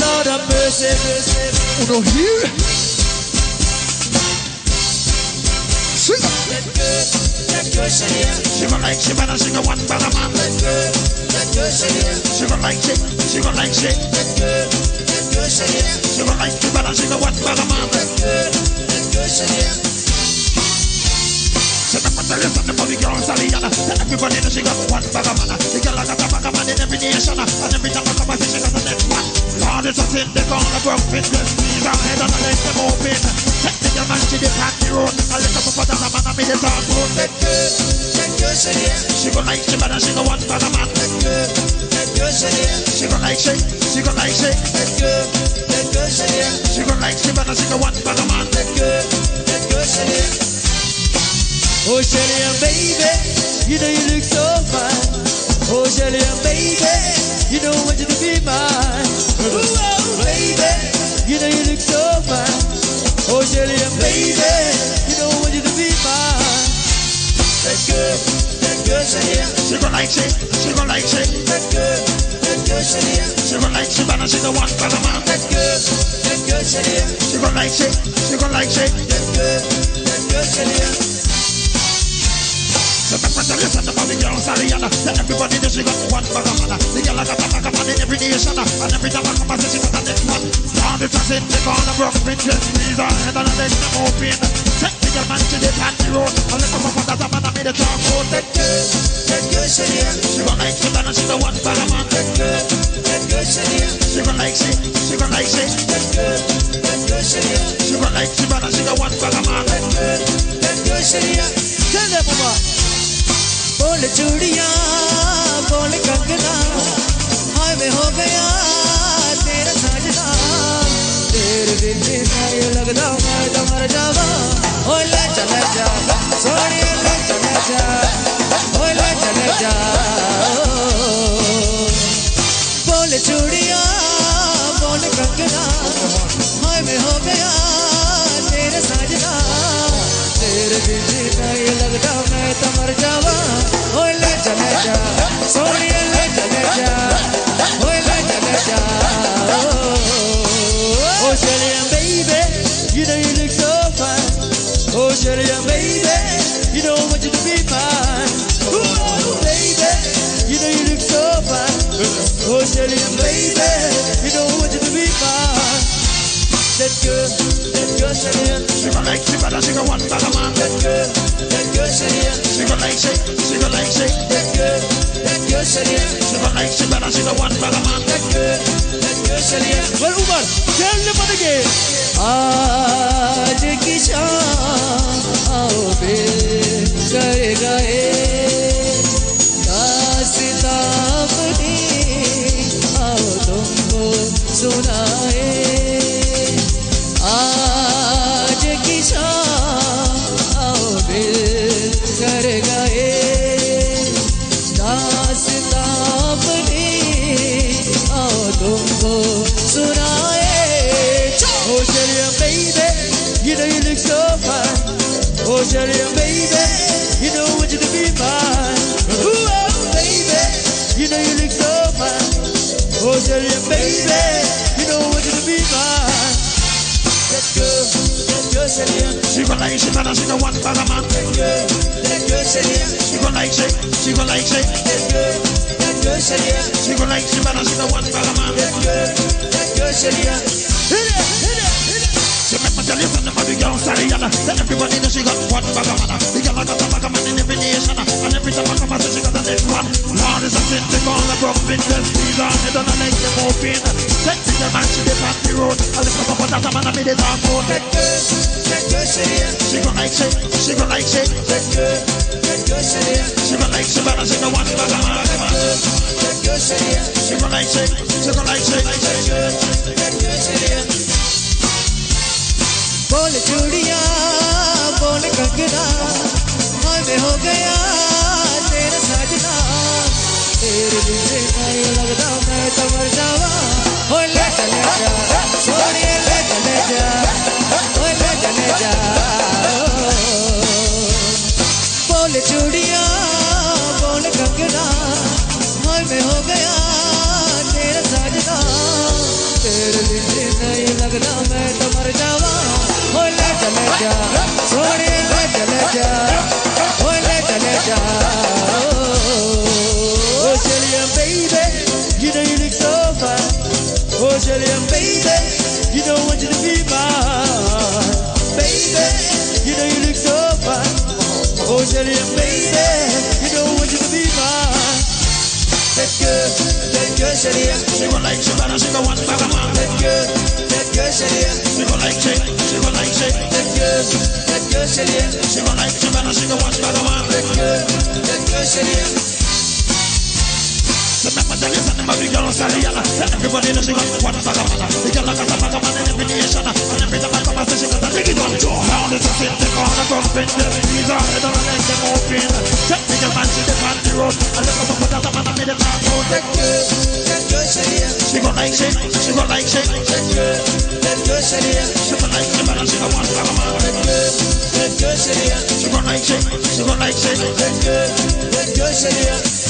Lord have mercy. You don't hear? Sing. That that good here. She gon' like she better, she gon' want better man. That that good shit here. She gon' like she gon' like shit. That good, that good shit here. She gon' like she better, she gon' want better man. That that good shit here. She got to listen to the girls and the other. Everybody knows she got one better man. The girl got a bag of man in every nation. And every time I come, I she got the next one. Lord, it's a sin, they gonna broke fit. Just squeeze her head and let them open. Take the girl man to the party road. I lick up for the man and me the talk road. That good, that good shit here. She gon' like she better, she gon' want better man. That good, that good shit here. She gon' like she, she gon' like she. That good, that good shit here. She gon' like she better, she gon' want better man. That good, that good shit here. Oh, Shelly and baby, you know you look so fine. Oh, Shelly baby, you know I want you to be mine. Ooh, oh, baby, you know you look so fine. Oh, Shelly baby, you know I want you to be mine. That good, that good shit here. She gon' like she, she gon' like she. That good, that good shit here. She gon' like she better, she gon' want better man. That good, that good shit here. She gon' like she, she gon' like she. That good, and. Everybody knows she got one bag of man. The girl got a bag of man in every nation. And every time I come, I see she got the next one. Down the trust in the corner, broke bitch, just squeeze her head and let them open. Take the girl man to the panty road. And let them up for that man oh, and me the talk road. That good, that good shit here. She gon' like she better, she gon' want better man. That good, that good shit here. She gon' like she, गया, तेरा साजना तेरे दिल में ये लगदा मैं तो मर बोल चूड़िया हो गया, तेरा साजना तेरे दिल में ये लगदा मैं तो Oh, Shelly and baby, you know I want you to be mine. Ooh, baby, you know you look so fine. Oh, Shelly and baby, you know I want you to be mine. That girl, that girl, Shelly She gon' like she better, she gon' want better man. That good, that good shit. She gon' like she, she gon' like she. That good, that good shit. She gon' like she better, she gon' want better man. That good, that good shit. Well, Umar, tell them what again. आज की शाम आओ बे गए गए। Oh, and baby, you know I want you to be mine. Ooh, oh, baby, you know you look so fine. Oh, baby, you know I want you to be mine. That good, that here. She gon' like she better, she gon' want better man. That good, that shit here. She like she, she gon' like she. That good, that good shit here. She gon' like she better, she gon' want man. That good, that here. Hit it, hit it, hit it. She make me tell you something about the girls and the other. That everybody knows she got one bag of man. The girl got a bag of man in every nation. And every time I come, I say she got the next one. Lord is a sin, they call her broke bitch. Just squeeze her head and I let them open. Take the man, she dey pass the road. I lift up on that man, I made it talk about. That good, that good shit here. She gon' like she, she gon' like she. That good, that good shit here. She gon' like she better, she gon' want bag of man. That good shit here. She gon' like she, she gon' like she. That good, that good shit here. बोल चूड़िया, बोल कंगना मन हो गया तेरा साजना। तेरे नहीं लगदा मैं तो मर जावा हो ले Everybody knows she got one man. The the come spin them. These head on the legs, them open. Check the girl man, she the panty road. And look up and put out a man, I made it talk out. That girl, that girl, Sharia. She go like shake, she go like shake. That girl, that girl, Sharia. She go like she better, she go bag of man. That girl. She go like shake, she go like shake. That girl, that.